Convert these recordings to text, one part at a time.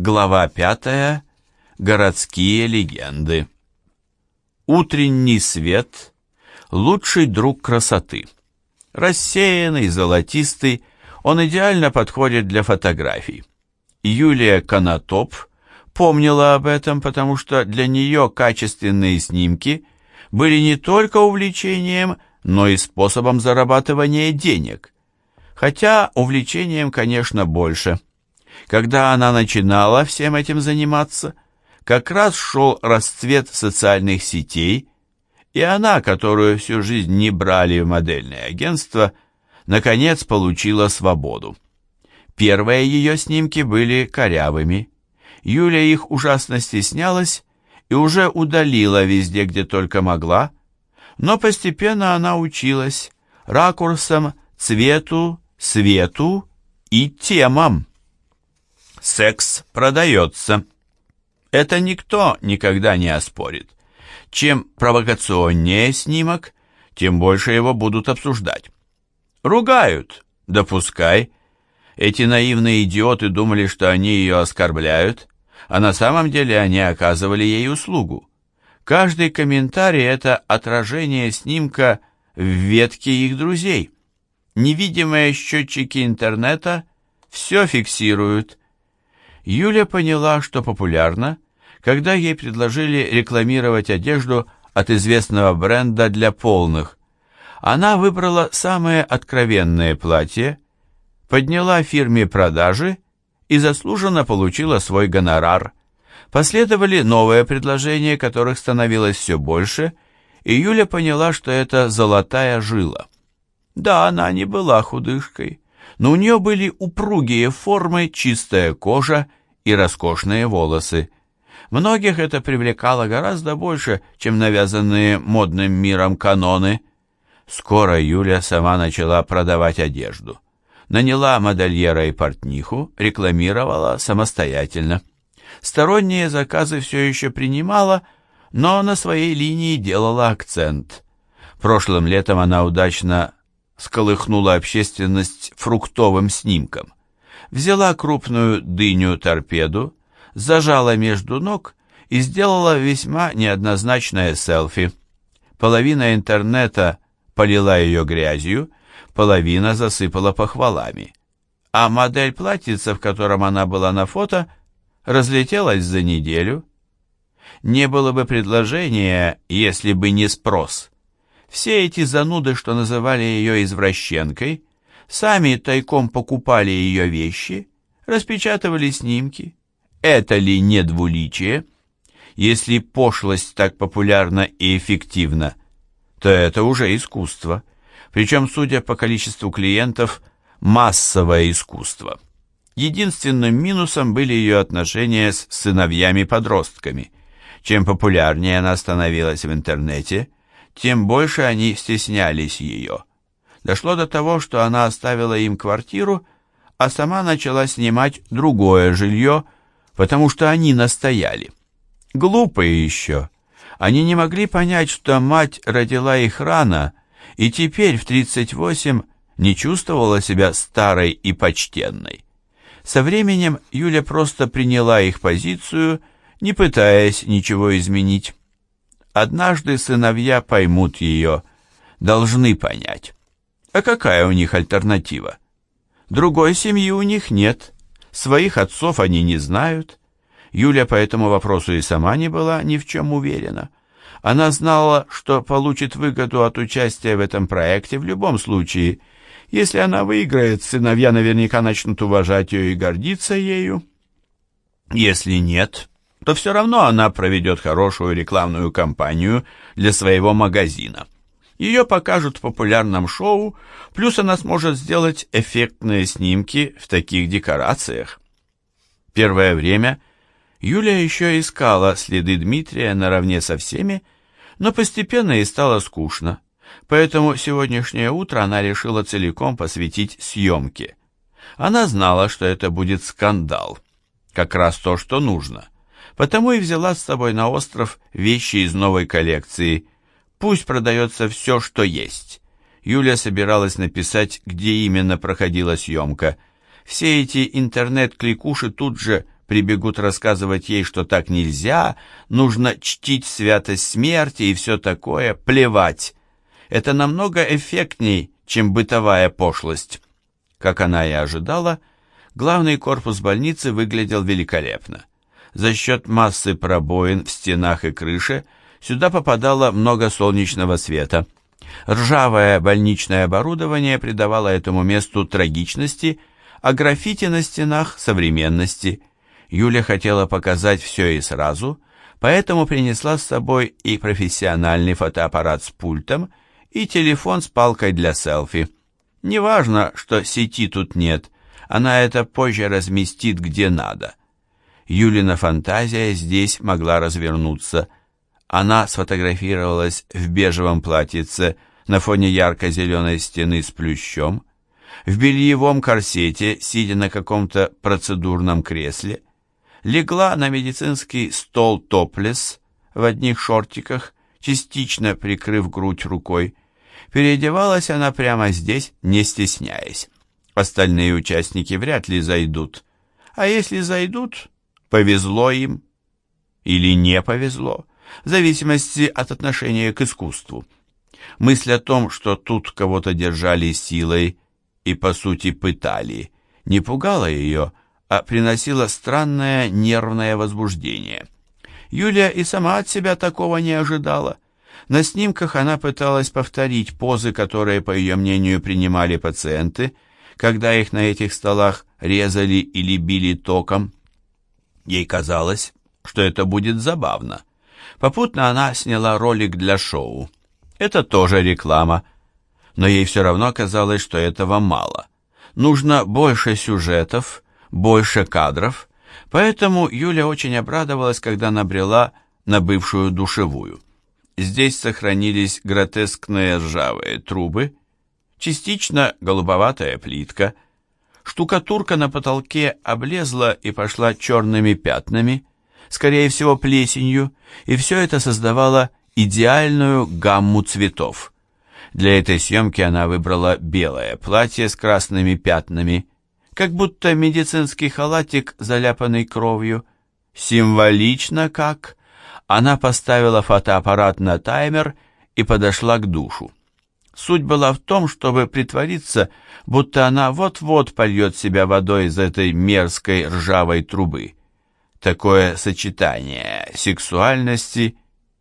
Глава пятая. Городские легенды. Утренний свет – лучший друг красоты. Рассеянный, золотистый, он идеально подходит для фотографий. Юлия Конотоп помнила об этом, потому что для нее качественные снимки были не только увлечением, но и способом зарабатывания денег. Хотя увлечением, конечно, больше – когда она начинала всем этим заниматься, как раз шел расцвет социальных сетей, и она, которую всю жизнь не брали в модельное агентство, наконец получила свободу. Первые ее снимки были корявыми. Юля их ужасно стеснялась и уже удалила везде, где только могла, но постепенно она училась ракурсам, цвету, свету и темам. Секс продается. Это никто никогда не оспорит. Чем провокационнее снимок, тем больше его будут обсуждать. Ругают, допускай. Эти наивные идиоты думали, что они ее оскорбляют, а на самом деле они оказывали ей услугу. Каждый комментарий – это отражение снимка в ветке их друзей. Невидимые счетчики интернета все фиксируют, Юля поняла, что популярно, когда ей предложили рекламировать одежду от известного бренда для полных. Она выбрала самое откровенное платье, подняла фирме продажи и заслуженно получила свой гонорар. Последовали новые предложения, которых становилось все больше, и Юля поняла, что это золотая жила. Да, она не была худышкой, но у нее были упругие формы, чистая кожа и роскошные волосы. Многих это привлекало гораздо больше, чем навязанные модным миром каноны. Скоро Юля сама начала продавать одежду. Наняла модельера и портниху, рекламировала самостоятельно. Сторонние заказы все еще принимала, но на своей линии делала акцент. Прошлым летом она удачно сколыхнула общественность фруктовым снимком взяла крупную дыню-торпеду, зажала между ног и сделала весьма неоднозначное селфи. Половина интернета полила ее грязью, половина засыпала похвалами. А модель платьица, в котором она была на фото, разлетелась за неделю. Не было бы предложения, если бы не спрос. Все эти зануды, что называли ее извращенкой, сами тайком покупали ее вещи, распечатывали снимки. Это ли не двуличие? Если пошлость так популярна и эффективна, то это уже искусство. Причем, судя по количеству клиентов, массовое искусство. Единственным минусом были ее отношения с сыновьями-подростками. Чем популярнее она становилась в интернете, тем больше они стеснялись ее. Дошло до того, что она оставила им квартиру, а сама начала снимать другое жилье, потому что они настояли. Глупые еще. Они не могли понять, что мать родила их рано, и теперь в 38 не чувствовала себя старой и почтенной. Со временем Юля просто приняла их позицию, не пытаясь ничего изменить. Однажды сыновья поймут ее, должны понять. А какая у них альтернатива? Другой семьи у них нет, своих отцов они не знают. Юля по этому вопросу и сама не была ни в чем уверена. Она знала, что получит выгоду от участия в этом проекте в любом случае. Если она выиграет, сыновья наверняка начнут уважать ее и гордиться ею. Если нет, то все равно она проведет хорошую рекламную кампанию для своего магазина. Ее покажут в популярном шоу, плюс она сможет сделать эффектные снимки в таких декорациях. Первое время Юля еще искала следы Дмитрия наравне со всеми, но постепенно ей стало скучно, поэтому сегодняшнее утро она решила целиком посвятить съемке. Она знала, что это будет скандал, как раз то, что нужно, потому и взяла с собой на остров вещи из новой коллекции – Пусть продается все, что есть. Юля собиралась написать, где именно проходила съемка. Все эти интернет-кликуши тут же прибегут рассказывать ей, что так нельзя, нужно чтить святость смерти и все такое, плевать. Это намного эффектней, чем бытовая пошлость. Как она и ожидала, главный корпус больницы выглядел великолепно. За счет массы пробоин в стенах и крыше сюда попадало много солнечного света. Ржавое больничное оборудование придавало этому месту трагичности, а граффити на стенах – современности. Юля хотела показать все и сразу, поэтому принесла с собой и профессиональный фотоаппарат с пультом, и телефон с палкой для селфи. Неважно, что сети тут нет, она это позже разместит где надо. Юлина фантазия здесь могла развернуться. Она сфотографировалась в бежевом платьице на фоне ярко-зеленой стены с плющом, в бельевом корсете, сидя на каком-то процедурном кресле, легла на медицинский стол топлес в одних шортиках, частично прикрыв грудь рукой. Переодевалась она прямо здесь, не стесняясь. Остальные участники вряд ли зайдут. А если зайдут, повезло им или не повезло, в зависимости от отношения к искусству. Мысль о том, что тут кого-то держали силой и, по сути, пытали, не пугала ее, а приносила странное нервное возбуждение. Юлия и сама от себя такого не ожидала. На снимках она пыталась повторить позы, которые, по ее мнению, принимали пациенты, когда их на этих столах резали или били током. Ей казалось, что это будет забавно. Попутно она сняла ролик для шоу. Это тоже реклама. Но ей все равно казалось, что этого мало. Нужно больше сюжетов, больше кадров, поэтому Юля очень обрадовалась, когда набрела на бывшую душевую. Здесь сохранились гротескные ржавые трубы, частично голубоватая плитка, штукатурка на потолке облезла и пошла черными пятнами, скорее всего плесенью, и все это создавало идеальную гамму цветов. Для этой съемки она выбрала белое платье с красными пятнами, как будто медицинский халатик, заляпанный кровью. Символично как. Она поставила фотоаппарат на таймер и подошла к душу. Суть была в том, чтобы притвориться, будто она вот-вот польет себя водой из этой мерзкой ржавой трубы. Такое сочетание сексуальности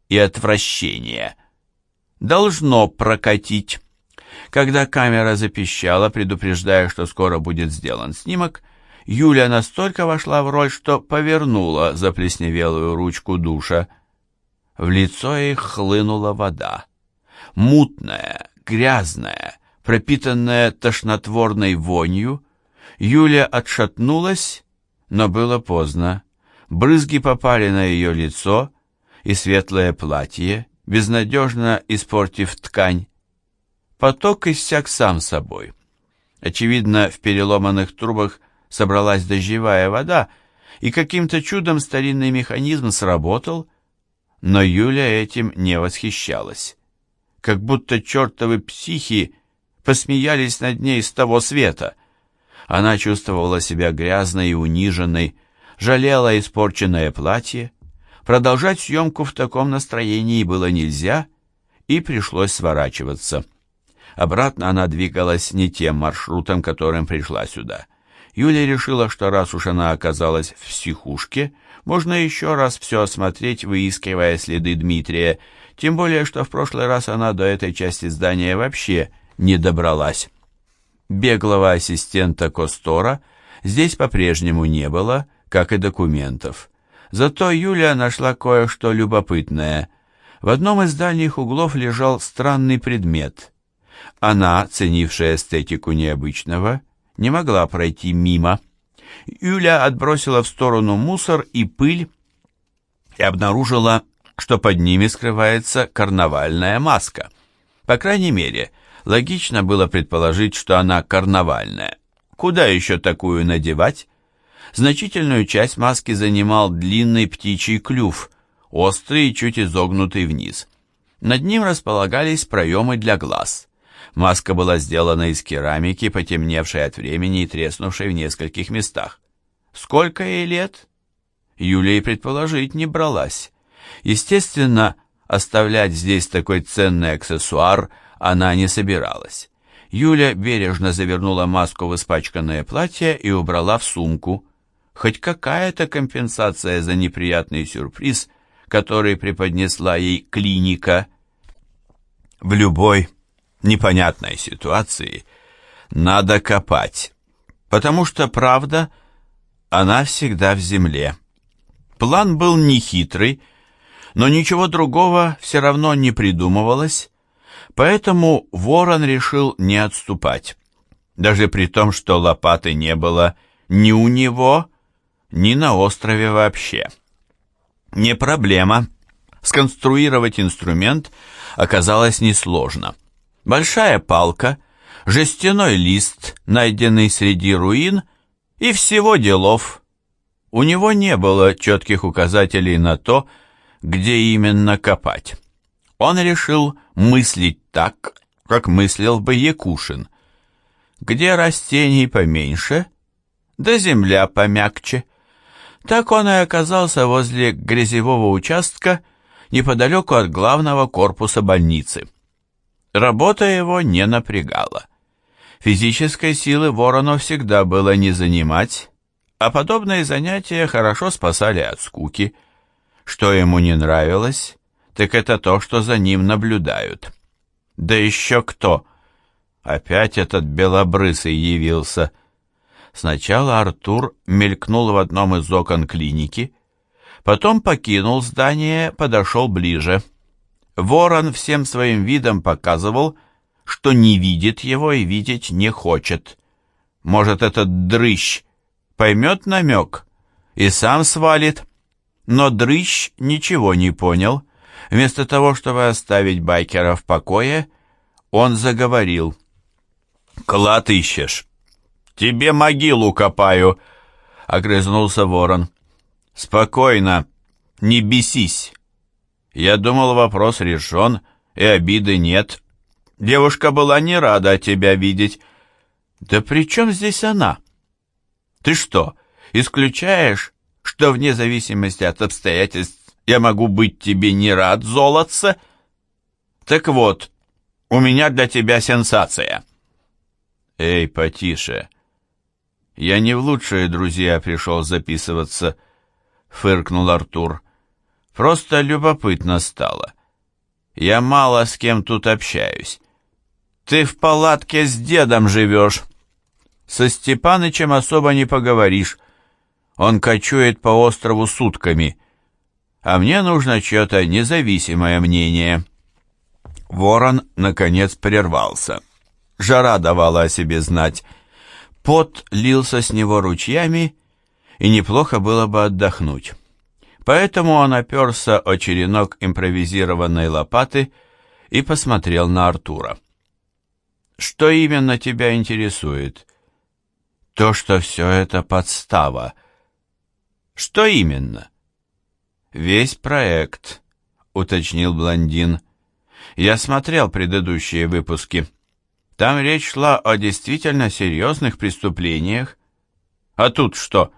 и отвращения должно прокатить. Когда камера запищала, предупреждая, что скоро будет сделан снимок, Юля настолько вошла в роль, что повернула заплесневелую ручку душа. В лицо ей хлынула вода. Мутная, грязная, пропитанная тошнотворной вонью, Юля отшатнулась, но было поздно. Брызги попали на ее лицо и светлое платье, безнадежно испортив ткань. Поток иссяк сам собой. Очевидно, в переломанных трубах собралась дождевая вода, и каким-то чудом старинный механизм сработал, но Юля этим не восхищалась. Как будто чертовы психи посмеялись над ней с того света. Она чувствовала себя грязной и униженной, жалела испорченное платье. Продолжать съемку в таком настроении было нельзя, и пришлось сворачиваться. Обратно она двигалась не тем маршрутом, которым пришла сюда. Юля решила, что раз уж она оказалась в психушке, можно еще раз все осмотреть, выискивая следы Дмитрия, тем более, что в прошлый раз она до этой части здания вообще не добралась. Беглого ассистента Костора здесь по-прежнему не было, как и документов. Зато Юля нашла кое-что любопытное. В одном из дальних углов лежал странный предмет — она, ценившая эстетику необычного, не могла пройти мимо. Юля отбросила в сторону мусор и пыль и обнаружила, что под ними скрывается карнавальная маска. По крайней мере, логично было предположить, что она карнавальная. Куда еще такую надевать? Значительную часть маски занимал длинный птичий клюв, острый и чуть изогнутый вниз. Над ним располагались проемы для глаз. Маска была сделана из керамики, потемневшей от времени и треснувшей в нескольких местах. Сколько ей лет? Юлия предположить не бралась. Естественно, оставлять здесь такой ценный аксессуар она не собиралась. Юля бережно завернула маску в испачканное платье и убрала в сумку. Хоть какая-то компенсация за неприятный сюрприз, который преподнесла ей клиника. В любой непонятной ситуации надо копать, потому что правда, она всегда в земле. План был нехитрый, но ничего другого все равно не придумывалось, поэтому Ворон решил не отступать, даже при том, что лопаты не было ни у него, ни на острове вообще. Не проблема. Сконструировать инструмент оказалось несложно. Большая палка, жестяной лист, найденный среди руин, и всего делов. У него не было четких указателей на то, где именно копать. Он решил мыслить так, как мыслил бы Якушин. Где растений поменьше, да земля помягче. Так он и оказался возле грязевого участка неподалеку от главного корпуса больницы. Работа его не напрягала. Физической силы ворону всегда было не занимать, а подобные занятия хорошо спасали от скуки. Что ему не нравилось, так это то, что за ним наблюдают. Да еще кто? Опять этот белобрысый явился — Сначала Артур мелькнул в одном из окон клиники, потом покинул здание, подошел ближе. Ворон всем своим видом показывал, что не видит его и видеть не хочет. Может, этот дрыщ поймет намек и сам свалит. Но дрыщ ничего не понял. Вместо того, чтобы оставить байкера в покое, он заговорил. «Клад ищешь?» «Тебе могилу копаю!» — огрызнулся ворон. «Спокойно, не бесись. Я думал, вопрос решен, и обиды нет. Девушка была не рада тебя видеть». «Да при чем здесь она? Ты что, исключаешь, что вне зависимости от обстоятельств я могу быть тебе не рад, золотце? Так вот, у меня для тебя сенсация». «Эй, потише!» «Я не в лучшие друзья пришел записываться», — фыркнул Артур. «Просто любопытно стало. Я мало с кем тут общаюсь. Ты в палатке с дедом живешь. Со Степанычем особо не поговоришь. Он кочует по острову сутками. А мне нужно чье-то независимое мнение». Ворон, наконец, прервался. Жара давала о себе знать — Пот лился с него ручьями, и неплохо было бы отдохнуть. Поэтому он оперся о черенок импровизированной лопаты и посмотрел на Артура. «Что именно тебя интересует?» «То, что все это подстава». «Что именно?» «Весь проект», — уточнил блондин. «Я смотрел предыдущие выпуски». Там речь шла о действительно серьезных преступлениях. А тут что?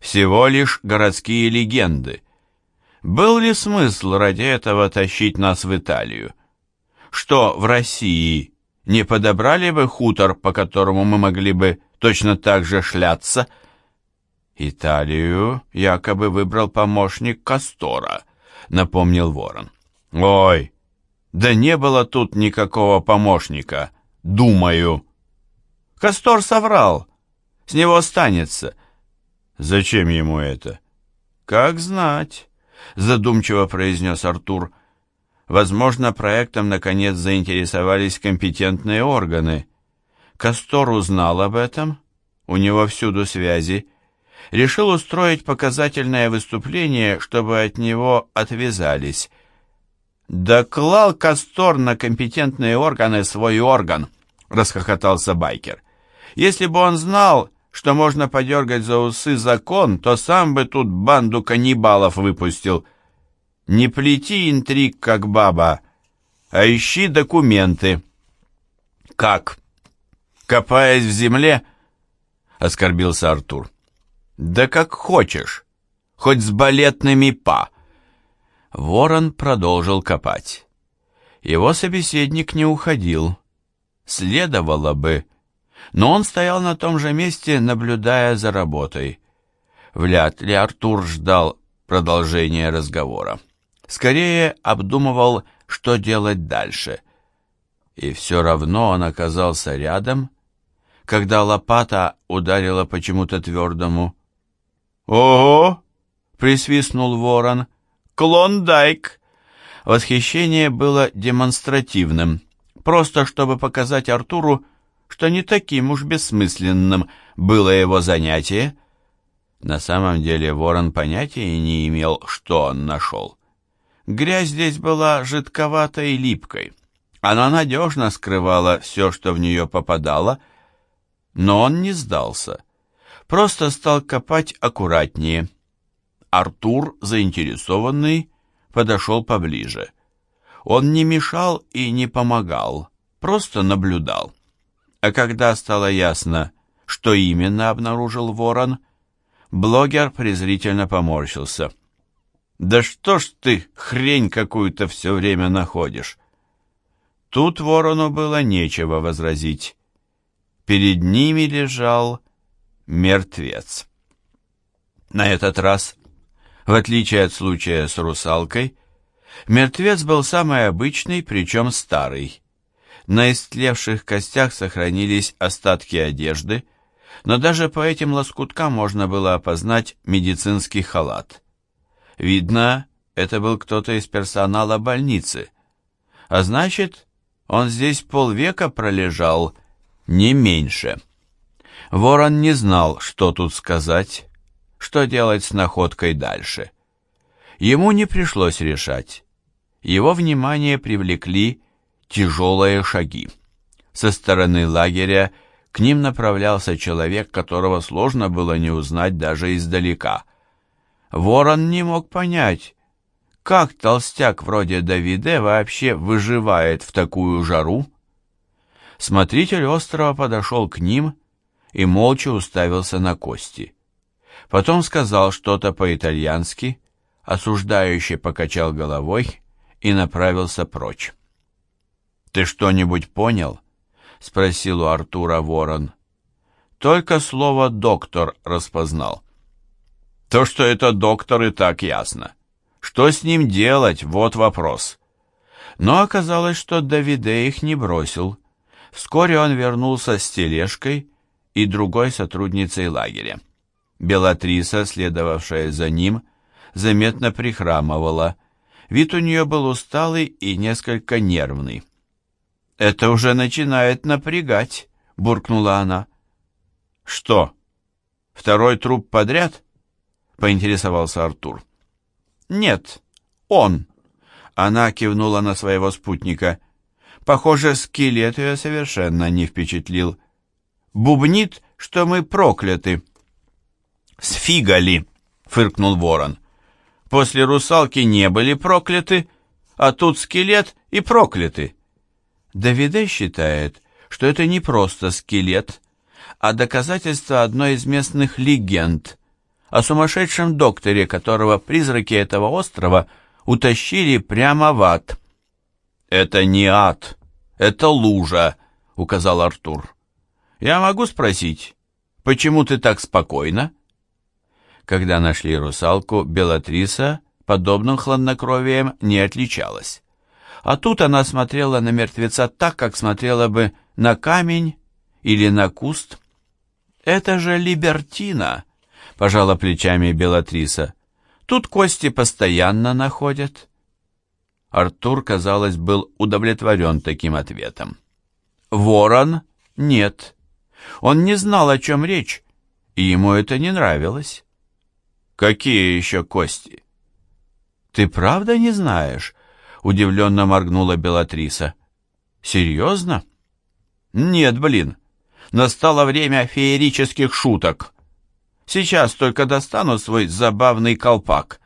Всего лишь городские легенды. Был ли смысл ради этого тащить нас в Италию? Что, в России не подобрали бы хутор, по которому мы могли бы точно так же шляться? Италию якобы выбрал помощник Кастора, напомнил Ворон. Ой, да не было тут никакого помощника, думаю. Кастор соврал. С него останется. Зачем ему это? Как знать, задумчиво произнес Артур. Возможно, проектом наконец заинтересовались компетентные органы. Кастор узнал об этом, у него всюду связи, решил устроить показательное выступление, чтобы от него отвязались. Да клал Кастор на компетентные органы свой орган расхохотался байкер. Если бы он знал, что можно подергать за усы закон, то сам бы тут банду каннибалов выпустил. Не плети интриг, как баба, а ищи документы. Как? Копаясь в земле? Оскорбился Артур. Да как хочешь. хоть с балетными па. Ворон продолжил копать. Его собеседник не уходил. Следовало бы, но он стоял на том же месте, наблюдая за работой. Вряд ли Артур ждал продолжения разговора. Скорее обдумывал, что делать дальше. И все равно он оказался рядом, когда лопата ударила почему-то твердому. «Ого!» — присвистнул ворон. «Клондайк!» Восхищение было демонстративным, просто чтобы показать Артуру, что не таким уж бессмысленным было его занятие. На самом деле ворон понятия не имел, что он нашел. Грязь здесь была жидковатой и липкой. Она надежно скрывала все, что в нее попадало, но он не сдался. Просто стал копать аккуратнее. Артур, заинтересованный, подошел поближе. Он не мешал и не помогал, просто наблюдал. А когда стало ясно, что именно обнаружил ворон, блогер презрительно поморщился – да что ж ты хрень какую-то все время находишь? Тут ворону было нечего возразить. Перед ними лежал мертвец. На этот раз, в отличие от случая с русалкой, мертвец был самый обычный, причем старый. На истлевших костях сохранились остатки одежды, но даже по этим лоскуткам можно было опознать медицинский халат. Видно, это был кто-то из персонала больницы. А значит, он здесь полвека пролежал, не меньше. Ворон не знал, что тут сказать, что делать с находкой дальше. Ему не пришлось решать. Его внимание привлекли тяжелые шаги. Со стороны лагеря к ним направлялся человек, которого сложно было не узнать даже издалека – Ворон не мог понять, как толстяк вроде Давиде вообще выживает в такую жару. Смотритель острова подошел к ним и молча уставился на кости. Потом сказал что-то по-итальянски, осуждающе покачал головой и направился прочь. «Ты что-нибудь понял?» — спросил у Артура ворон. Только слово «доктор» распознал. То, что это доктор, и так ясно. Что с ним делать, вот вопрос. Но оказалось, что Давиде их не бросил. Вскоре он вернулся с тележкой и другой сотрудницей лагеря. Белатриса, следовавшая за ним, заметно прихрамывала. Вид у нее был усталый и несколько нервный. «Это уже начинает напрягать», — буркнула она. «Что, второй труп подряд?» — поинтересовался Артур. «Нет, он». Она кивнула на своего спутника. Похоже, скелет ее совершенно не впечатлил. «Бубнит, что мы прокляты». «Сфигали!» — фыркнул ворон. «После русалки не были прокляты, а тут скелет и прокляты». Давиде считает, что это не просто скелет, а доказательство одной из местных легенд — о сумасшедшем докторе, которого призраки этого острова утащили прямо в ад. «Это не ад, это лужа», — указал Артур. «Я могу спросить, почему ты так спокойна?» Когда нашли русалку, Белатриса подобным хладнокровием не отличалась. А тут она смотрела на мертвеца так, как смотрела бы на камень или на куст. «Это же Либертина!» — пожала плечами Белатриса. «Тут кости постоянно находят». Артур, казалось, был удовлетворен таким ответом. «Ворон? Нет. Он не знал, о чем речь, и ему это не нравилось». «Какие еще кости?» «Ты правда не знаешь?» — удивленно моргнула Белатриса. «Серьезно?» «Нет, блин. Настало время феерических шуток». Сейчас только достану свой забавный колпак».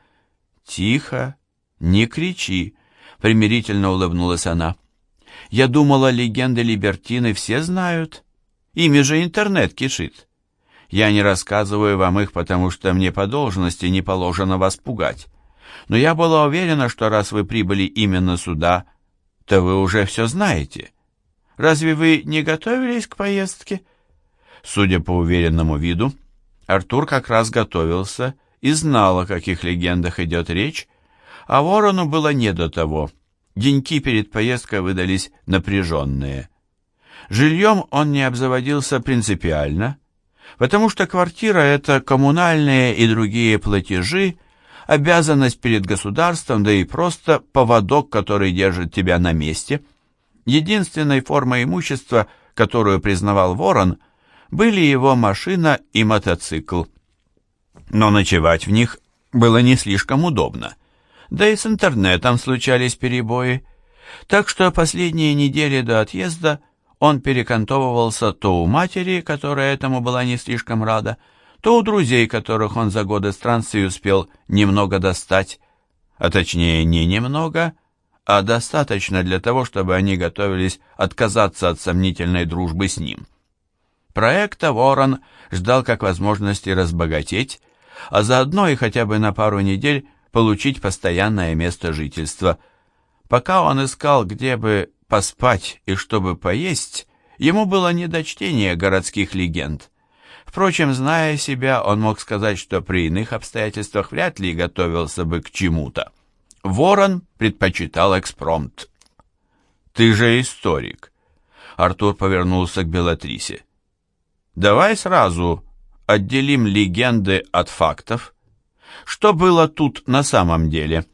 «Тихо, не кричи», — примирительно улыбнулась она. «Я думала, легенды Либертины все знают. Ими же интернет кишит. Я не рассказываю вам их, потому что мне по должности не положено вас пугать. Но я была уверена, что раз вы прибыли именно сюда, то вы уже все знаете. Разве вы не готовились к поездке?» Судя по уверенному виду, Артур как раз готовился и знал, о каких легендах идет речь, а Ворону было не до того. Деньки перед поездкой выдались напряженные. Жильем он не обзаводился принципиально, потому что квартира — это коммунальные и другие платежи, обязанность перед государством, да и просто поводок, который держит тебя на месте. Единственной формой имущества, которую признавал Ворон, были его машина и мотоцикл. Но ночевать в них было не слишком удобно. Да и с интернетом случались перебои. Так что последние недели до отъезда он перекантовывался то у матери, которая этому была не слишком рада, то у друзей, которых он за годы странствий успел немного достать, а точнее не немного, а достаточно для того, чтобы они готовились отказаться от сомнительной дружбы с ним. Проекта Ворон ждал как возможности разбогатеть, а заодно и хотя бы на пару недель получить постоянное место жительства. Пока он искал, где бы поспать и чтобы поесть, ему было не до чтения городских легенд. Впрочем, зная себя, он мог сказать, что при иных обстоятельствах вряд ли готовился бы к чему-то. Ворон предпочитал экспромт. «Ты же историк», — Артур повернулся к Белатрисе. «Давай сразу отделим легенды от фактов. Что было тут на самом деле?»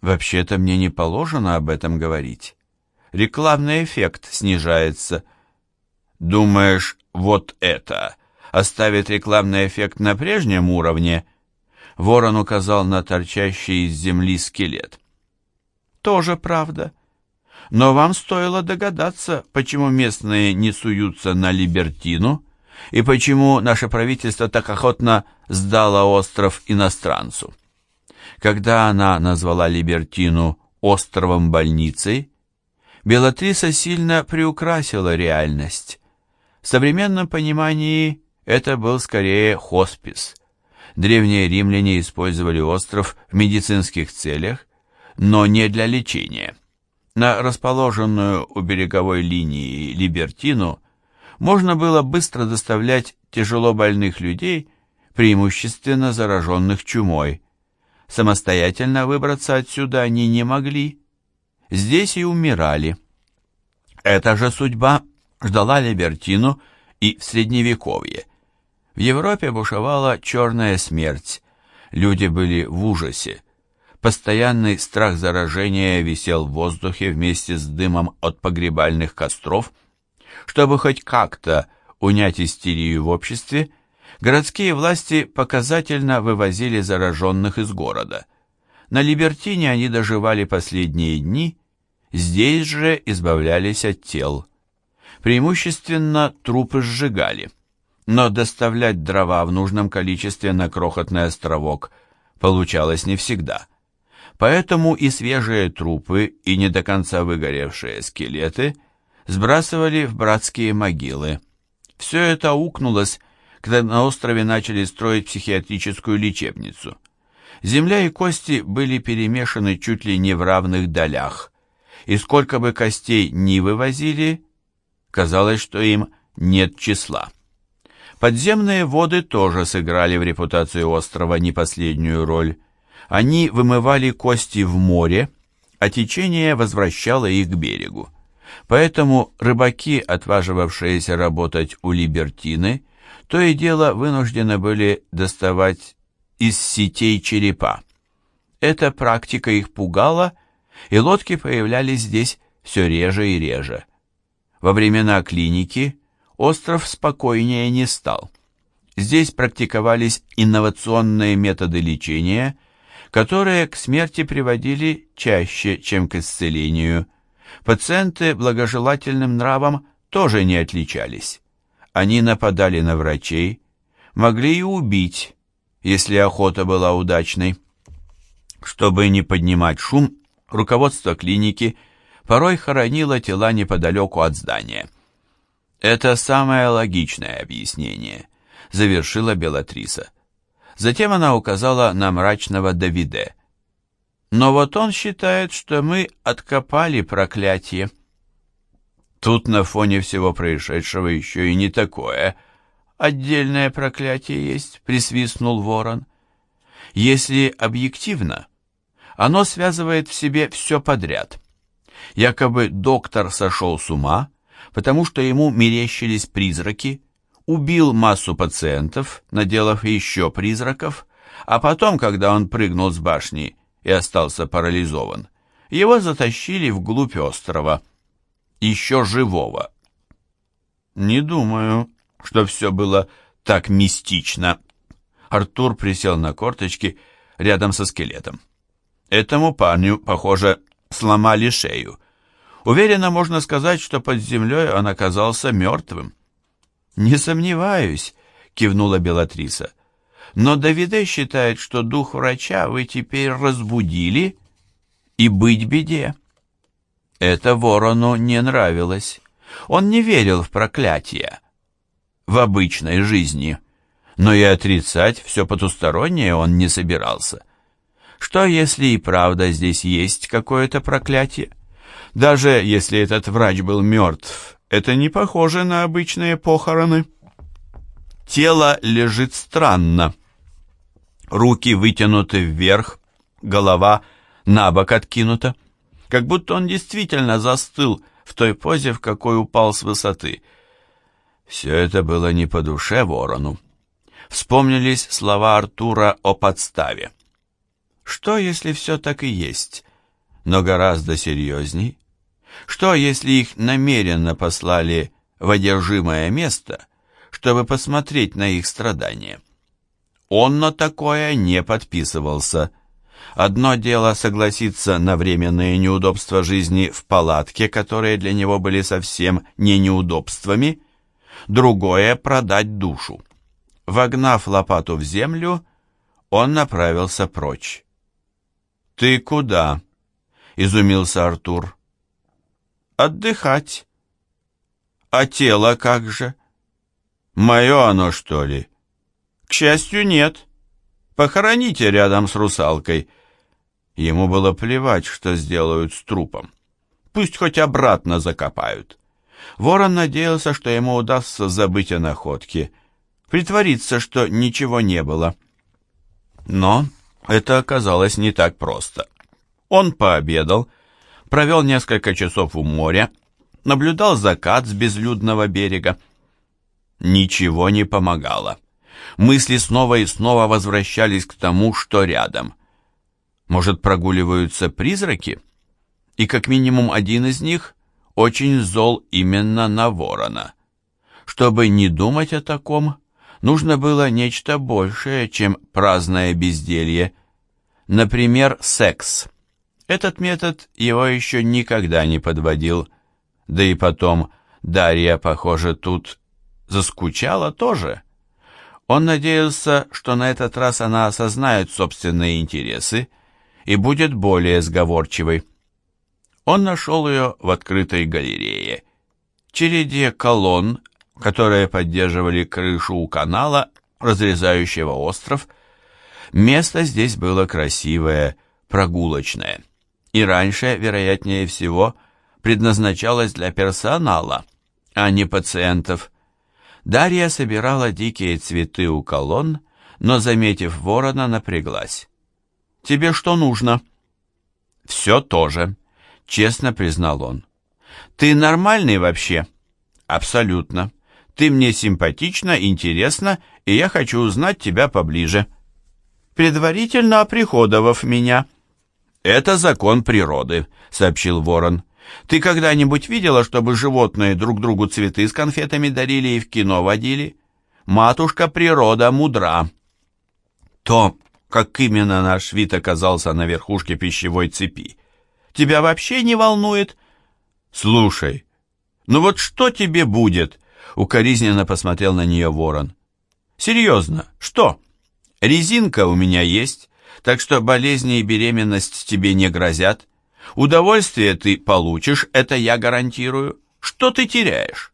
«Вообще-то мне не положено об этом говорить рекламный эффект снижается. Думаешь, вот это оставит рекламный эффект на прежнем уровне? Ворон указал на торчащий из земли скелет. Тоже правда. Но вам стоило догадаться, почему местные не суются на Либертину и почему наше правительство так охотно сдало остров иностранцу. Когда она назвала Либертину островом-больницей, Белатриса сильно приукрасила реальность. В современном понимании это был скорее хоспис. Древние римляне использовали остров в медицинских целях, но не для лечения. На расположенную у береговой линии Либертину можно было быстро доставлять тяжело больных людей, преимущественно зараженных чумой. Самостоятельно выбраться отсюда они не могли, здесь и умирали. Эта же судьба ждала Либертину и в Средневековье. В Европе бушевала черная смерть, люди были в ужасе. Постоянный страх заражения висел в воздухе вместе с дымом от погребальных костров. Чтобы хоть как-то унять истерию в обществе, городские власти показательно вывозили зараженных из города. На Либертине они доживали последние дни Здесь же избавлялись от тел. Преимущественно трупы сжигали. Но доставлять дрова в нужном количестве на крохотный островок получалось не всегда. Поэтому и свежие трупы, и не до конца выгоревшие скелеты сбрасывали в братские могилы. Все это укнулось, когда на острове начали строить психиатрическую лечебницу. Земля и кости были перемешаны чуть ли не в равных долях, и сколько бы костей ни вывозили, казалось, что им нет числа. Подземные воды тоже сыграли в репутации острова не последнюю роль. Они вымывали кости в море, а течение возвращало их к берегу. Поэтому рыбаки, отваживавшиеся работать у Либертины, то и дело вынуждены были доставать из сетей черепа. Эта практика их пугала и лодки появлялись здесь все реже и реже. Во времена клиники остров спокойнее не стал. Здесь практиковались инновационные методы лечения, которые к смерти приводили чаще, чем к исцелению. Пациенты благожелательным нравом тоже не отличались. Они нападали на врачей, могли и убить, если охота была удачной. Чтобы не поднимать шум, руководство клиники порой хоронило тела неподалеку от здания. Это самое логичное объяснение. завершила Белатриса. Затем она указала на мрачного Давиде. Но вот он считает, что мы откопали проклятие. Тут на фоне всего происшедшего еще и не такое. Отдельное проклятие есть, присвистнул ворон. Если объективно, оно связывает в себе все подряд. Якобы доктор сошел с ума, потому что ему мерещились призраки, убил массу пациентов, наделав еще призраков, а потом, когда он прыгнул с башни и остался парализован, его затащили вглубь острова, еще живого. Не думаю, что все было так мистично. Артур присел на корточки рядом со скелетом. Этому парню, похоже, сломали шею. Уверенно можно сказать, что под землей он оказался мертвым. «Не сомневаюсь», — кивнула Белатриса. «Но Давиде считает, что дух врача вы теперь разбудили, и быть беде». Это ворону не нравилось. Он не верил в проклятие. В обычной жизни. Но и отрицать все потустороннее он не собирался. Что, если и правда здесь есть какое-то проклятие? Даже если этот врач был мертв, это не похоже на обычные похороны. Тело лежит странно. Руки вытянуты вверх, голова на бок откинута, как будто он действительно застыл в той позе, в какой упал с высоты. Все это было не по душе ворону. Вспомнились слова Артура о подставе. Что, если все так и есть, но гораздо серьезней? Что, если их намеренно послали в одержимое место, чтобы посмотреть на их страдания? Он на такое не подписывался. Одно дело согласиться на временные неудобства жизни в палатке, которые для него были совсем не неудобствами, другое — продать душу. Вогнав лопату в землю, он направился прочь. «Ты куда?» — изумился Артур отдыхать. А тело как же? Мое оно, что ли? К счастью, нет. Похороните рядом с русалкой. Ему было плевать, что сделают с трупом. Пусть хоть обратно закопают. Ворон надеялся, что ему удастся забыть о находке, притвориться, что ничего не было. Но это оказалось не так просто. Он пообедал, провел несколько часов у моря, наблюдал закат с безлюдного берега. Ничего не помогало. Мысли снова и снова возвращались к тому, что рядом. Может, прогуливаются призраки? И как минимум один из них очень зол именно на ворона. Чтобы не думать о таком, нужно было нечто большее, чем праздное безделье. Например, секс. Этот метод его еще никогда не подводил. Да и потом, Дарья, похоже, тут заскучала тоже. Он надеялся, что на этот раз она осознает собственные интересы и будет более сговорчивой. Он нашел ее в открытой галерее, череде колонн, которые поддерживали крышу у канала, разрезающего остров. Место здесь было красивое, прогулочное и раньше, вероятнее всего, предназначалась для персонала, а не пациентов. Дарья собирала дикие цветы у колонн, но, заметив ворона, напряглась. «Тебе что нужно?» «Все тоже», — честно признал он. «Ты нормальный вообще?» «Абсолютно. Ты мне симпатична, интересна, и я хочу узнать тебя поближе». «Предварительно оприходовав меня», — «Это закон природы», — сообщил ворон. «Ты когда-нибудь видела, чтобы животные друг другу цветы с конфетами дарили и в кино водили? Матушка природа мудра». То, как именно наш вид оказался на верхушке пищевой цепи, тебя вообще не волнует? Слушай, ну вот что тебе будет? Укоризненно посмотрел на нее ворон. Серьезно, что? Резинка у меня есть, так что болезни и беременность тебе не грозят. Удовольствие ты получишь, это я гарантирую. Что ты теряешь?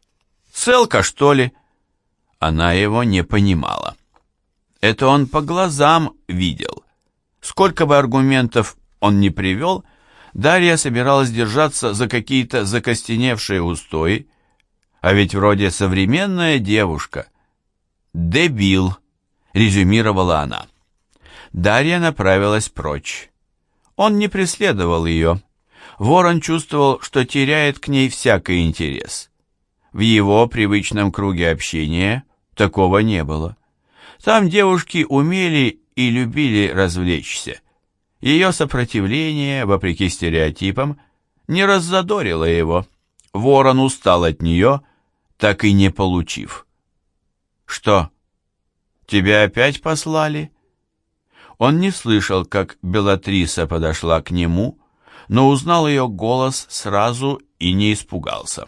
Целка, что ли? Она его не понимала. Это он по глазам видел. Сколько бы аргументов он не привел, Дарья собиралась держаться за какие-то закостеневшие устои, а ведь вроде современная девушка. «Дебил», — резюмировала она. Дарья направилась прочь. Он не преследовал ее. Ворон чувствовал, что теряет к ней всякий интерес. В его привычном круге общения такого не было. Там девушки умели и любили развлечься. Ее сопротивление, вопреки стереотипам, не раззадорило его. Ворон устал от нее, так и не получив. «Что, тебя опять послали?» Он не слышал, как Белатриса подошла к нему, но узнал ее голос сразу и не испугался.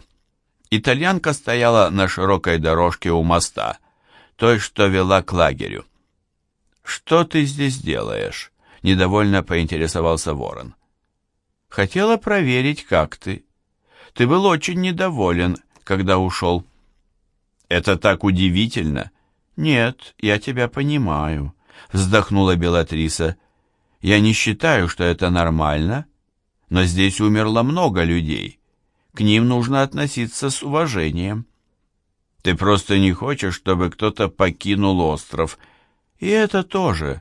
Итальянка стояла на широкой дорожке у моста, той, что вела к лагерю. «Что ты здесь делаешь?» — недовольно поинтересовался ворон. «Хотела проверить, как ты. Ты был очень недоволен, когда ушел». «Это так удивительно!» «Нет, я тебя понимаю», — вздохнула Белатриса. «Я не считаю, что это нормально, но здесь умерло много людей. К ним нужно относиться с уважением». «Ты просто не хочешь, чтобы кто-то покинул остров», и это тоже.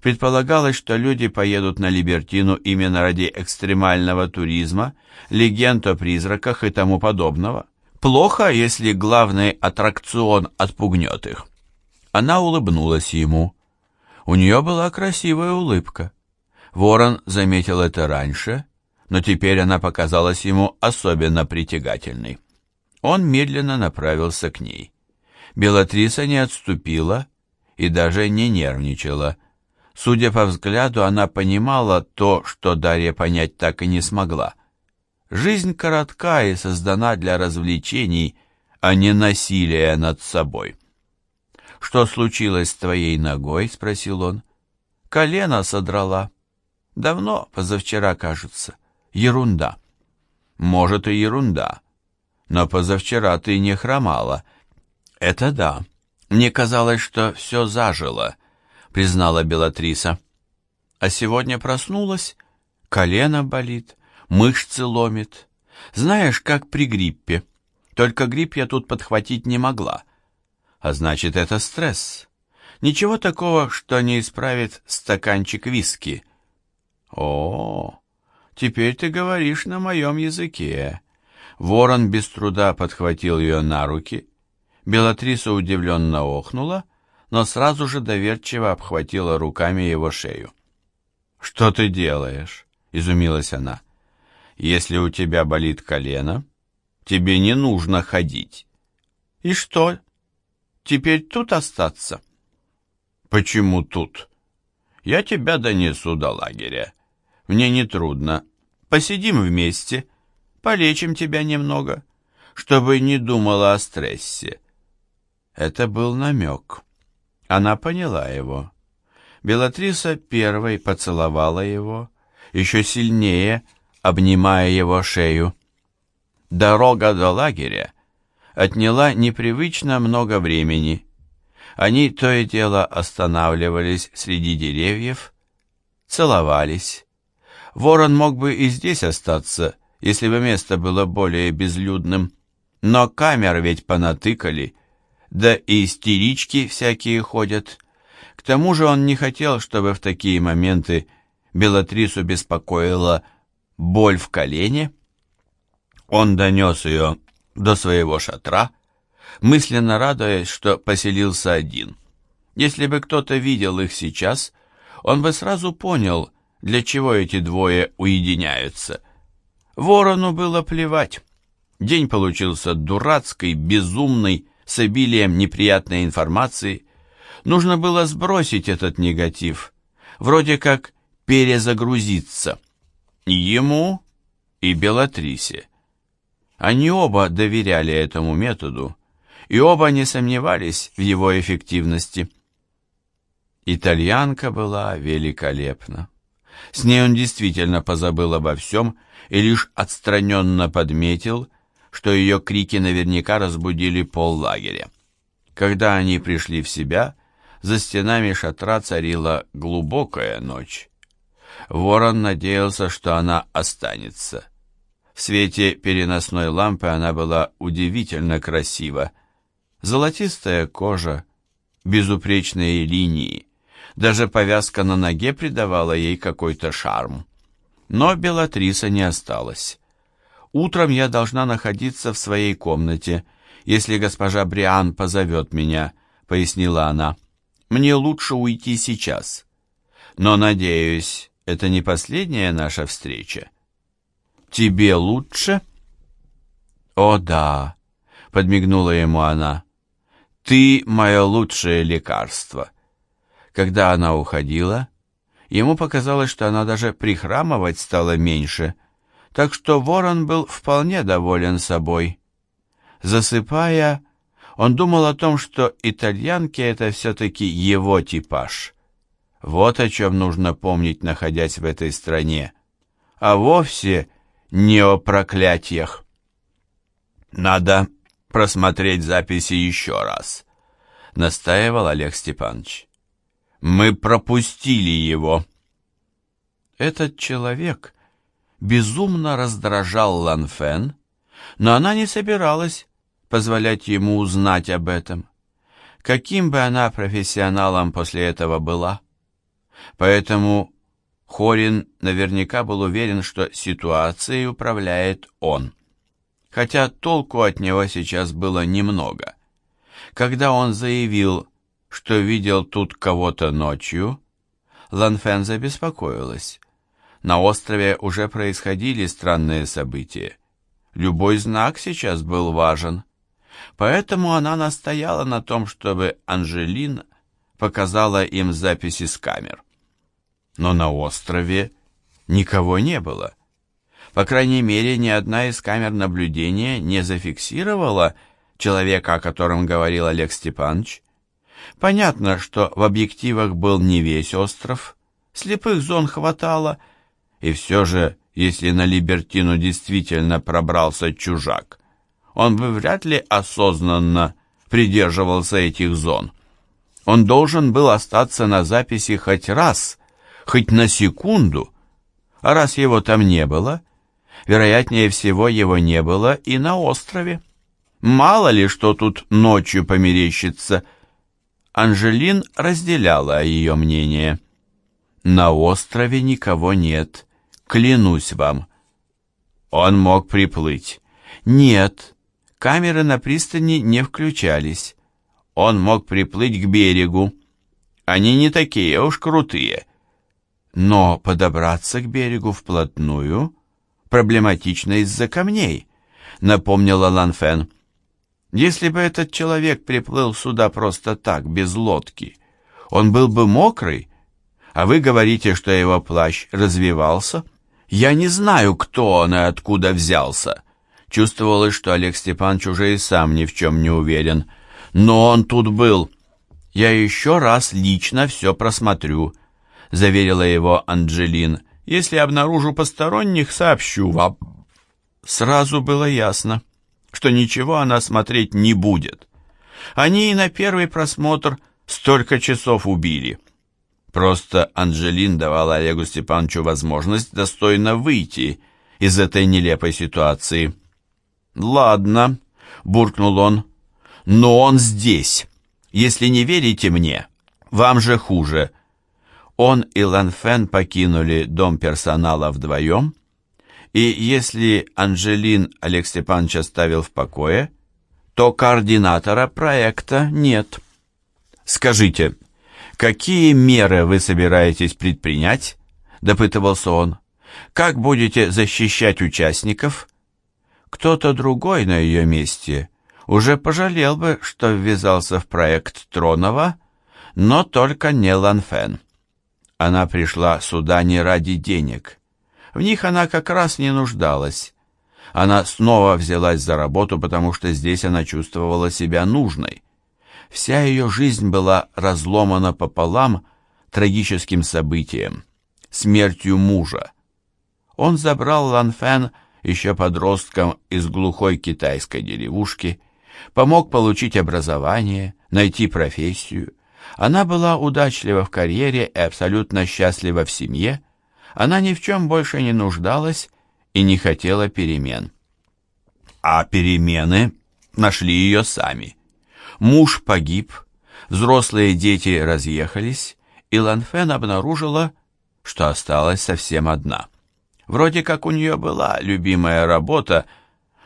Предполагалось, что люди поедут на Либертину именно ради экстремального туризма, легенд о призраках и тому подобного. Плохо, если главный аттракцион отпугнет их. Она улыбнулась ему. У нее была красивая улыбка. Ворон заметил это раньше, но теперь она показалась ему особенно притягательной. Он медленно направился к ней. Белатриса не отступила, и даже не нервничала. Судя по взгляду, она понимала то, что Дарья понять так и не смогла. Жизнь коротка и создана для развлечений, а не насилия над собой. «Что случилось с твоей ногой?» — спросил он. «Колено содрала. Давно, позавчера, кажется. Ерунда». «Может, и ерунда. Но позавчера ты не хромала». «Это да. «Мне казалось, что все зажило», — признала Белатриса. «А сегодня проснулась, колено болит, мышцы ломит. Знаешь, как при гриппе. Только грипп я тут подхватить не могла. А значит, это стресс. Ничего такого, что не исправит стаканчик виски». «О, теперь ты говоришь на моем языке». Ворон без труда подхватил ее на руки Белатриса удивленно охнула, но сразу же доверчиво обхватила руками его шею. «Что ты делаешь?» — изумилась она. «Если у тебя болит колено, тебе не нужно ходить». «И что? Теперь тут остаться?» «Почему тут?» «Я тебя донесу до лагеря. Мне не трудно. Посидим вместе, полечим тебя немного, чтобы не думала о стрессе». Это был намек. Она поняла его. Белатриса первой поцеловала его, еще сильнее обнимая его шею. Дорога до лагеря отняла непривычно много времени. Они то и дело останавливались среди деревьев, целовались. Ворон мог бы и здесь остаться, если бы место было более безлюдным, но камер ведь понатыкали — да и истерички всякие ходят. К тому же он не хотел, чтобы в такие моменты Белатрису беспокоила боль в колене. Он донес ее до своего шатра, мысленно радуясь, что поселился один. Если бы кто-то видел их сейчас, он бы сразу понял, для чего эти двое уединяются. Ворону было плевать. День получился дурацкий, безумный, с обилием неприятной информации, нужно было сбросить этот негатив, вроде как перезагрузиться. Ему и Белатрисе. Они оба доверяли этому методу, и оба не сомневались в его эффективности. Итальянка была великолепна. С ней он действительно позабыл обо всем и лишь отстраненно подметил, что ее крики наверняка разбудили пол лагеря. Когда они пришли в себя, за стенами шатра царила глубокая ночь. Ворон надеялся, что она останется. В свете переносной лампы она была удивительно красива. Золотистая кожа, безупречные линии, даже повязка на ноге придавала ей какой-то шарм. Но Белатриса не осталась. Утром я должна находиться в своей комнате, если госпожа Бриан позовет меня, пояснила она. Мне лучше уйти сейчас. Но, надеюсь, это не последняя наша встреча. Тебе лучше? О, да, подмигнула ему она. Ты мое лучшее лекарство. Когда она уходила, ему показалось, что она даже прихрамывать стала меньше, так что Ворон был вполне доволен собой. Засыпая, он думал о том, что итальянки — это все-таки его типаж. Вот о чем нужно помнить, находясь в этой стране, а вовсе не о проклятиях. Надо просмотреть записи еще раз, настаивал Олег Степанович. Мы пропустили его. Этот человек безумно раздражал Ланфен, но она не собиралась позволять ему узнать об этом. Каким бы она профессионалом после этого была. Поэтому Хорин наверняка был уверен, что ситуацией управляет он. Хотя толку от него сейчас было немного. Когда он заявил, что видел тут кого-то ночью, Ланфен забеспокоилась. На острове уже происходили странные события. Любой знак сейчас был важен. Поэтому она настояла на том, чтобы Анжелин показала им записи с камер. Но на острове никого не было. По крайней мере, ни одна из камер наблюдения не зафиксировала человека, о котором говорил Олег Степанович. Понятно, что в объективах был не весь остров, слепых зон хватало, и все же, если на Либертину действительно пробрался чужак, он бы вряд ли осознанно придерживался этих зон. Он должен был остаться на записи хоть раз, хоть на секунду, а раз его там не было, вероятнее всего его не было и на острове. Мало ли, что тут ночью померещится – Анжелин разделяла ее мнение. «На острове никого нет, клянусь вам». Он мог приплыть. «Нет, камеры на пристани не включались. Он мог приплыть к берегу. Они не такие уж крутые. Но подобраться к берегу вплотную проблематично из-за камней», напомнила Ланфен. Если бы этот человек приплыл сюда просто так, без лодки, он был бы мокрый, а вы говорите, что его плащ развивался? Я не знаю, кто он и откуда взялся. Чувствовалось, что Олег Степанович уже и сам ни в чем не уверен. Но он тут был. Я еще раз лично все просмотрю, заверила его Анджелин. Если обнаружу посторонних, сообщу вам. Сразу было ясно что ничего она смотреть не будет. Они и на первый просмотр столько часов убили. Просто Анжелин давала Олегу Степановичу возможность достойно выйти из этой нелепой ситуации. «Ладно», — буркнул он, — «но он здесь. Если не верите мне, вам же хуже». Он и Ланфен покинули дом персонала вдвоем, и если Анжелин Олег Степанович оставил в покое, то координатора проекта нет. Скажите, какие меры вы собираетесь предпринять? Допытывался он. Как будете защищать участников? Кто-то другой на ее месте уже пожалел бы, что ввязался в проект Тронова, но только не Ланфен. Она пришла сюда не ради денег. В них она как раз не нуждалась. Она снова взялась за работу, потому что здесь она чувствовала себя нужной. Вся ее жизнь была разломана пополам трагическим событием — смертью мужа. Он забрал Лан Фен еще подростком из глухой китайской деревушки, помог получить образование, найти профессию. Она была удачлива в карьере и абсолютно счастлива в семье. Она ни в чем больше не нуждалась и не хотела перемен. А перемены нашли ее сами. Муж погиб, взрослые дети разъехались, и Ланфен обнаружила, что осталась совсем одна. Вроде как у нее была любимая работа,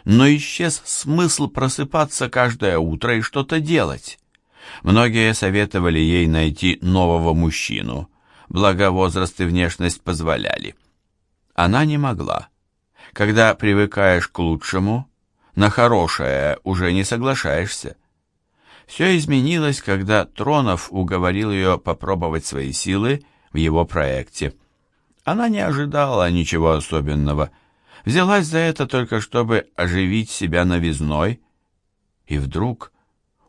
но исчез смысл просыпаться каждое утро и что-то делать. Многие советовали ей найти нового мужчину, благо возраст и внешность позволяли. Она не могла. Когда привыкаешь к лучшему, на хорошее уже не соглашаешься. Все изменилось, когда Тронов уговорил ее попробовать свои силы в его проекте. Она не ожидала ничего особенного, взялась за это только чтобы оживить себя новизной, и вдруг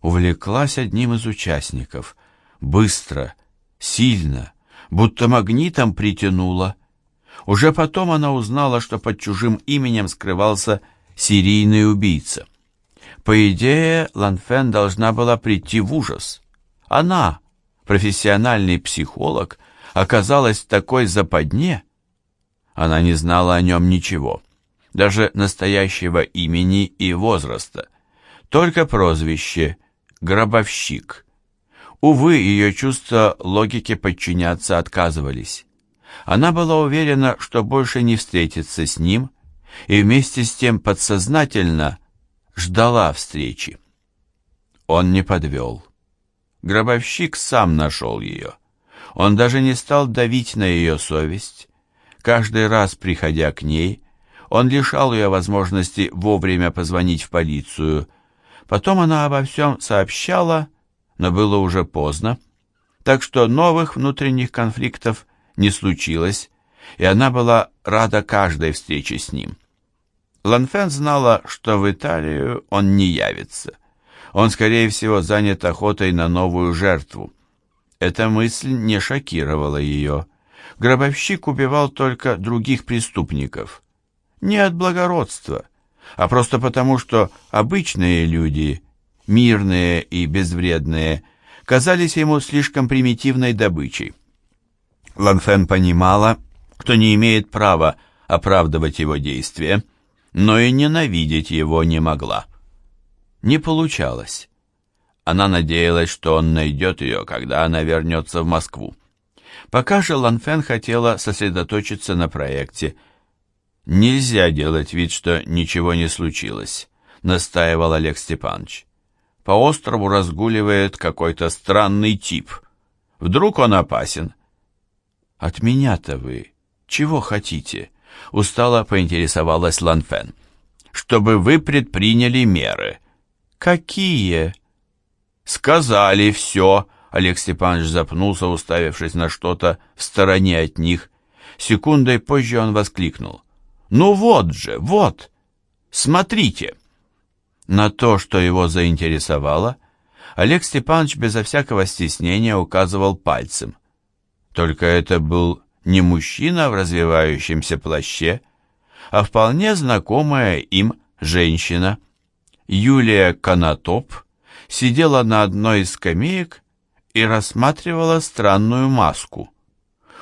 увлеклась одним из участников, быстро, сильно, будто магнитом притянула. Уже потом она узнала, что под чужим именем скрывался серийный убийца. По идее, Ланфен должна была прийти в ужас. Она, профессиональный психолог, оказалась такой западне. Она не знала о нем ничего, даже настоящего имени и возраста, только прозвище «гробовщик». Увы, ее чувства логике подчиняться отказывались. Она была уверена, что больше не встретится с ним, и вместе с тем подсознательно ждала встречи. Он не подвел. Гробовщик сам нашел ее. Он даже не стал давить на ее совесть. Каждый раз, приходя к ней, он лишал ее возможности вовремя позвонить в полицию. Потом она обо всем сообщала, но было уже поздно, так что новых внутренних конфликтов не случилось, и она была рада каждой встрече с ним. Ланфен знала, что в Италию он не явится. Он, скорее всего, занят охотой на новую жертву. Эта мысль не шокировала ее. Гробовщик убивал только других преступников. Не от благородства, а просто потому, что обычные люди, мирные и безвредные, казались ему слишком примитивной добычей. Ланфен понимала, что не имеет права оправдывать его действия, но и ненавидеть его не могла. Не получалось. Она надеялась, что он найдет ее, когда она вернется в Москву. Пока же Ланфен хотела сосредоточиться на проекте. «Нельзя делать вид, что ничего не случилось», — настаивал Олег Степанович. «По острову разгуливает какой-то странный тип. Вдруг он опасен?» «От меня-то вы чего хотите?» — устало поинтересовалась Ланфен. «Чтобы вы предприняли меры». «Какие?» «Сказали все!» Олег Степанович запнулся, уставившись на что-то в стороне от них. Секундой позже он воскликнул. «Ну вот же, вот! Смотрите!» На то, что его заинтересовало, Олег Степанович безо всякого стеснения указывал пальцем. Только это был не мужчина в развивающемся плаще, а вполне знакомая им женщина. Юлия Конотоп сидела на одной из скамеек и рассматривала странную маску.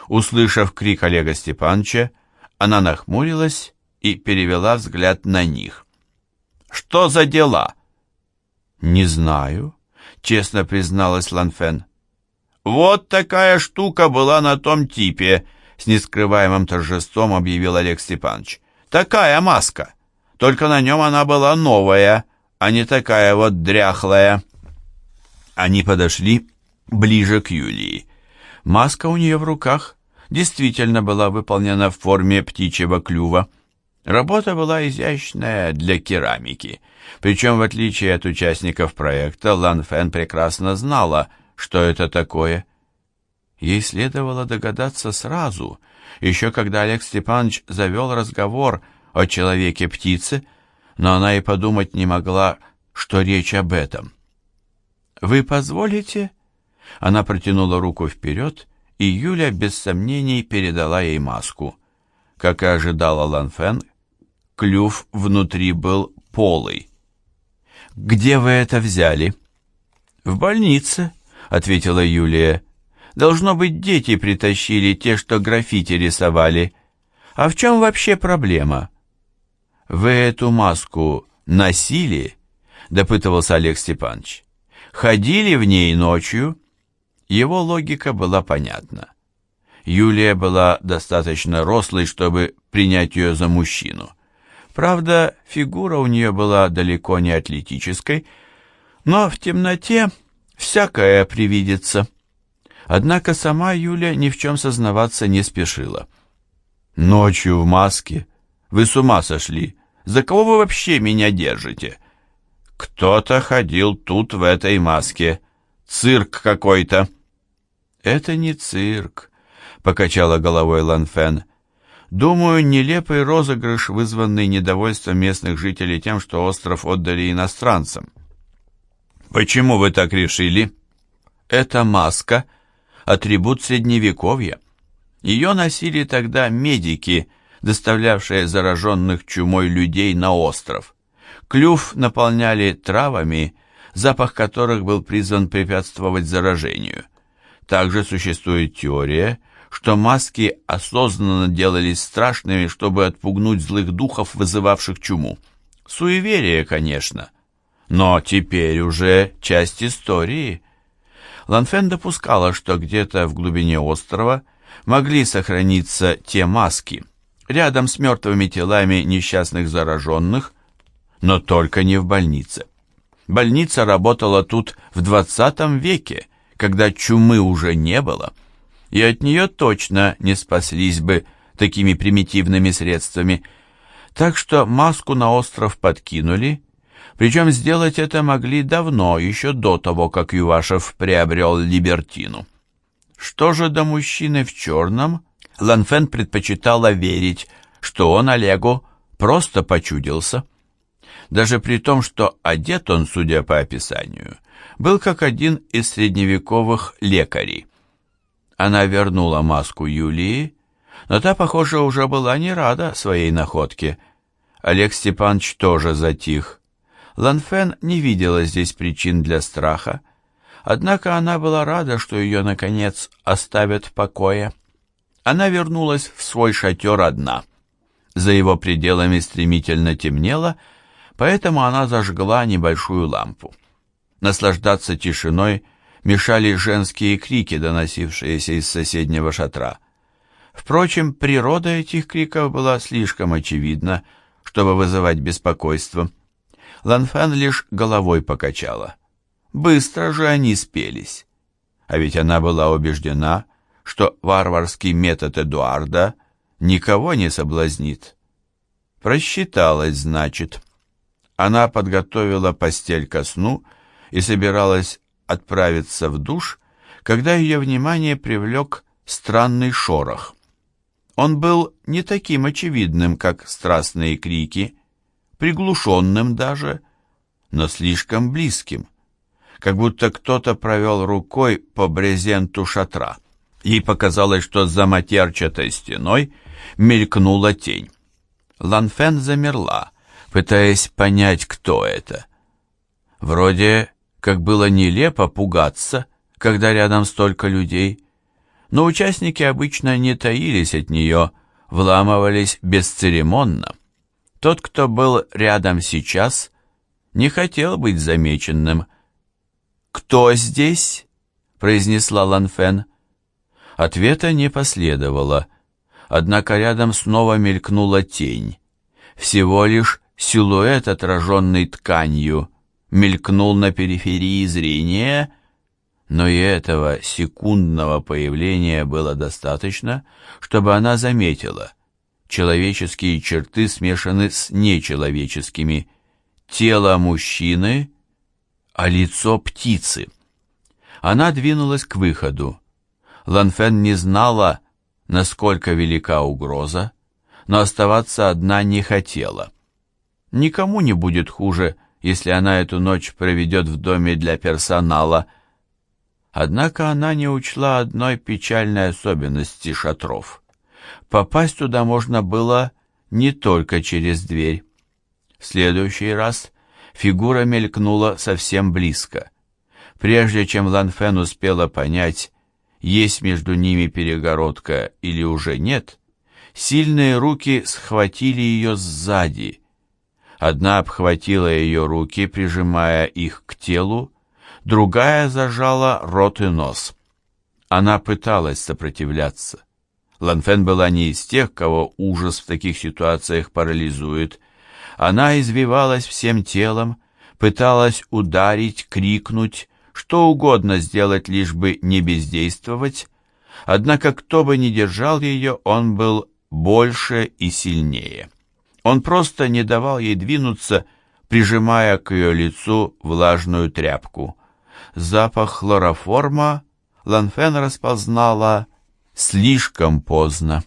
Услышав крик Олега Степановича, она нахмурилась и перевела взгляд на них. «Что за дела?» «Не знаю», — честно призналась Ланфен. «Вот такая штука была на том типе», — с нескрываемым торжеством объявил Олег Степанович. «Такая маска. Только на нем она была новая, а не такая вот дряхлая». Они подошли ближе к Юлии. Маска у нее в руках действительно была выполнена в форме птичьего клюва. Работа была изящная для керамики. Причем, в отличие от участников проекта, Лан Фен прекрасно знала — что это такое. Ей следовало догадаться сразу, еще когда Олег Степанович завел разговор о человеке-птице, но она и подумать не могла, что речь об этом. «Вы позволите?» Она протянула руку вперед, и Юля без сомнений передала ей маску. Как и ожидала Ланфен, клюв внутри был полый. «Где вы это взяли?» «В больнице», — ответила Юлия. «Должно быть, дети притащили те, что граффити рисовали. А в чем вообще проблема?» «Вы эту маску носили?» — допытывался Олег Степанович. «Ходили в ней ночью?» Его логика была понятна. Юлия была достаточно рослой, чтобы принять ее за мужчину. Правда, фигура у нее была далеко не атлетической, но в темноте всякое привидится. Однако сама Юля ни в чем сознаваться не спешила. «Ночью в маске? Вы с ума сошли? За кого вы вообще меня держите?» «Кто-то ходил тут в этой маске. Цирк какой-то». «Это не цирк», — покачала головой Ланфен. «Думаю, нелепый розыгрыш, вызванный недовольством местных жителей тем, что остров отдали иностранцам». «Почему вы так решили?» «Это маска, атрибут Средневековья. Ее носили тогда медики, доставлявшие зараженных чумой людей на остров. Клюв наполняли травами, запах которых был призван препятствовать заражению. Также существует теория, что маски осознанно делались страшными, чтобы отпугнуть злых духов, вызывавших чуму. Суеверие, конечно, но теперь уже часть истории. Ланфен допускала, что где-то в глубине острова могли сохраниться те маски, рядом с мертвыми телами несчастных зараженных, но только не в больнице. Больница работала тут в 20 веке, когда чумы уже не было, и от нее точно не спаслись бы такими примитивными средствами. Так что маску на остров подкинули, причем сделать это могли давно, еще до того, как Ювашев приобрел Либертину. Что же до мужчины в черном, Ланфен предпочитала верить, что он Олегу просто почудился. Даже при том, что одет он, судя по описанию, был как один из средневековых лекарей. Она вернула маску Юлии, но та, похоже, уже была не рада своей находке. Олег Степанович тоже затих. Ланфен не видела здесь причин для страха, однако она была рада, что ее, наконец, оставят в покое. Она вернулась в свой шатер одна. За его пределами стремительно темнело, поэтому она зажгла небольшую лампу. Наслаждаться тишиной мешали женские крики, доносившиеся из соседнего шатра. Впрочем, природа этих криков была слишком очевидна, чтобы вызывать беспокойство. Ланфан лишь головой покачала. Быстро же они спелись. А ведь она была убеждена, что варварский метод Эдуарда никого не соблазнит. Просчиталась, значит. Она подготовила постель ко сну и собиралась отправиться в душ, когда ее внимание привлек странный шорох. Он был не таким очевидным, как страстные крики, приглушенным даже, но слишком близким, как будто кто-то провел рукой по брезенту шатра. Ей показалось, что за матерчатой стеной мелькнула тень. Ланфен замерла, пытаясь понять, кто это. Вроде как было нелепо пугаться, когда рядом столько людей, но участники обычно не таились от нее, вламывались бесцеремонно. Тот, кто был рядом сейчас, не хотел быть замеченным. «Кто здесь?» — произнесла Ланфен. Ответа не последовало, однако рядом снова мелькнула тень. Всего лишь силуэт, отраженный тканью, мелькнул на периферии зрения, но и этого секундного появления было достаточно, чтобы она заметила. Человеческие черты смешаны с нечеловеческими. Тело мужчины, а лицо птицы. Она двинулась к выходу. Ланфен не знала, насколько велика угроза, но оставаться одна не хотела. Никому не будет хуже, если она эту ночь проведет в доме для персонала. Однако она не учла одной печальной особенности шатров. Попасть туда можно было не только через дверь. В следующий раз фигура мелькнула совсем близко. Прежде чем Ланфен успела понять, есть между ними перегородка или уже нет, сильные руки схватили ее сзади. Одна обхватила ее руки, прижимая их к телу, другая зажала рот и нос. Она пыталась сопротивляться. Ланфен была не из тех, кого ужас в таких ситуациях парализует. Она извивалась всем телом, пыталась ударить, крикнуть, что угодно сделать, лишь бы не бездействовать. Однако кто бы ни держал ее, он был больше и сильнее. Он просто не давал ей двинуться, прижимая к ее лицу влажную тряпку. Запах хлороформа Ланфен распознала слишком поздно.